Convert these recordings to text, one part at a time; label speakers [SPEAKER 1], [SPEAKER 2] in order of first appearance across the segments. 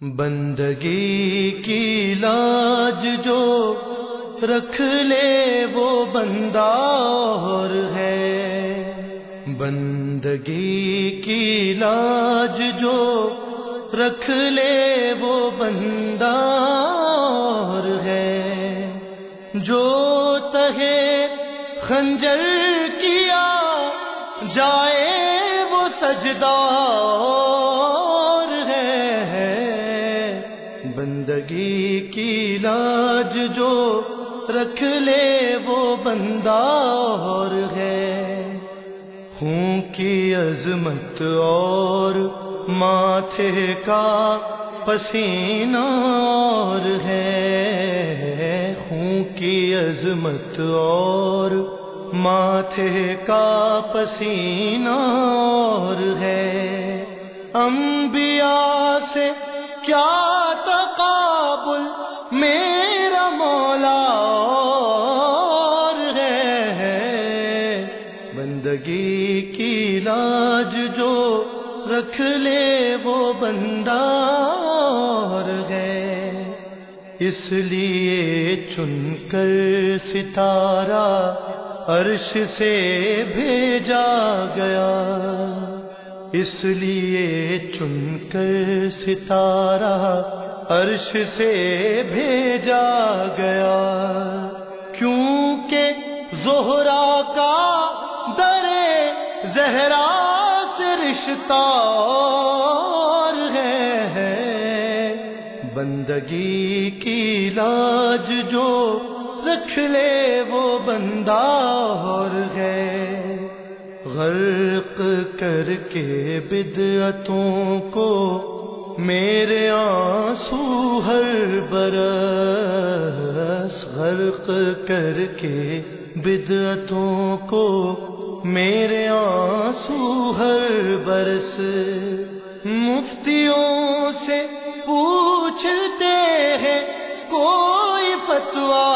[SPEAKER 1] بندگی کی لاج جو رکھ لے وہ بندہ اور ہے۔ بندگی کی لاج جو رکھ لے وہ بندہ اور ہے۔ جو تہے خنجر کیا جائے وہ سجدہ بندگی کی لاج جو رکھ لے وہ بندہ اور ہے۔ خون کی عظمت اور ماتھے کا پسینہ اور ہے۔ خون کی عظمت اور ماتھے کا پسینہ اور ہے۔ انبیاء سے کیا میرا مولا اور ہے۔ بندگی کی لاج جو رکھ لے وہ بندہ اور ہے۔ اس لیے چن کر ستارہ عرش سے بھیجا گیا۔ اس لیے چن کر ستارہ عرش سے بھیجا گیا۔ کیونکہ زہرا کا در زہرا سے رشتہ ہے، بندگی کی لاج جو رکھ لے وہ بندہ اور ہے۔ غرق کر کے بدعتوں کو میرے آنسو ہر برس غرق کر کے بدعتوں کو میرے آنسو ہر برس مفتیوں سے پوچھتے ہیں، کوئی فتوا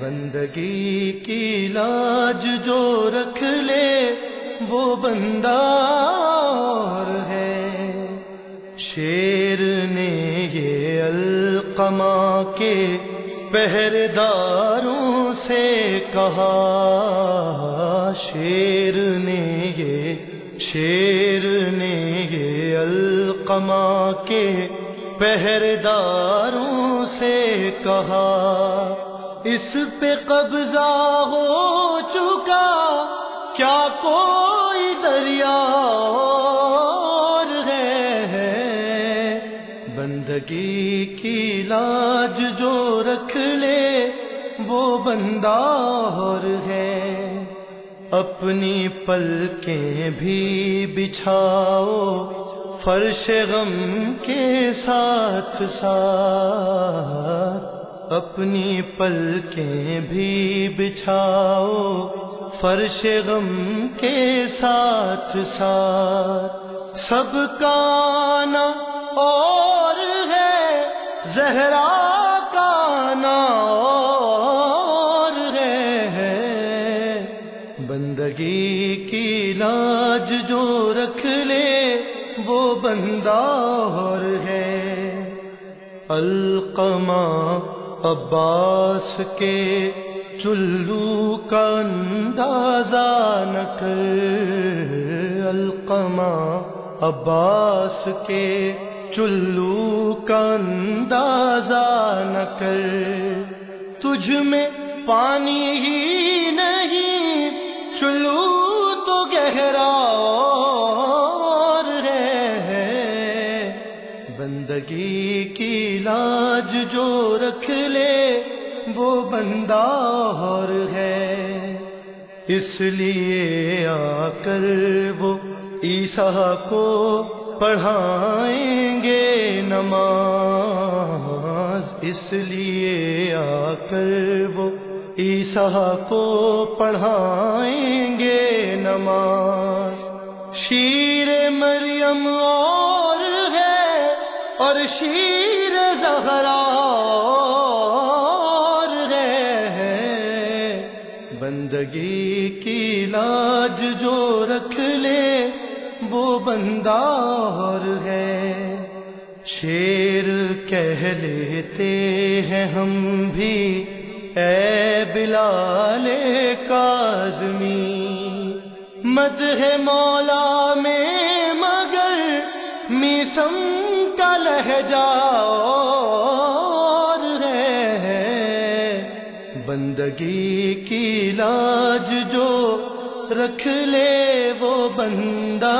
[SPEAKER 1] بندگی کی لاج جو رکھ لے وہ بندہ ہے۔ شیر نے یہ القما کے پہرداروں سے کہا۔ شیر نے یہ، شیر نے یہ القما کے پہرداروں سے کہا۔ اس پہ قبضہ ہو چکا، کیا کوئی بندگی کی لاج جو رکھ لے وہ بندہ اور ہے۔ اپنی پلکیں بھی بچھاؤ، فرش غم کے ساتھ ساتھ۔ اپنی پلکیں بھی بچھاؤ، فرش غم کے ساتھ ساتھ۔ سب کا نا اور زہرا کا نا ہے۔ بندگی کی لاج جو رکھ لے، وہ بندہ اور ہے۔ القمہ عباس کے چلو کا اندازہ نہ کر۔ القما عباس کے چلو کا اندازہ نہ کر۔ تجھ میں پانی ہی نہیں، چلو تو گہرا ہے بندگی کی لاج جو رکھ لے، وہ بندہ اور ہے۔ اس لیے آ کر وہ عیسیٰ کو پڑھائیں گے نماز، اس لیے آ کر وہ عیسیٰ کو پڑھائیں گے نماز۔ شیر مریم اور ہے اور شیر زہرا بندگی کی لاج جو رکھ لے وہ بندہ اور ہے۔ شیر کہہ لیتے ہیں ہم بھی، اے بلال کازمی مد ہے مولا میں مگر میسم کا لہجہ اور ہے۔ بندگی کی لاج جو رکھ لے وہ بندہ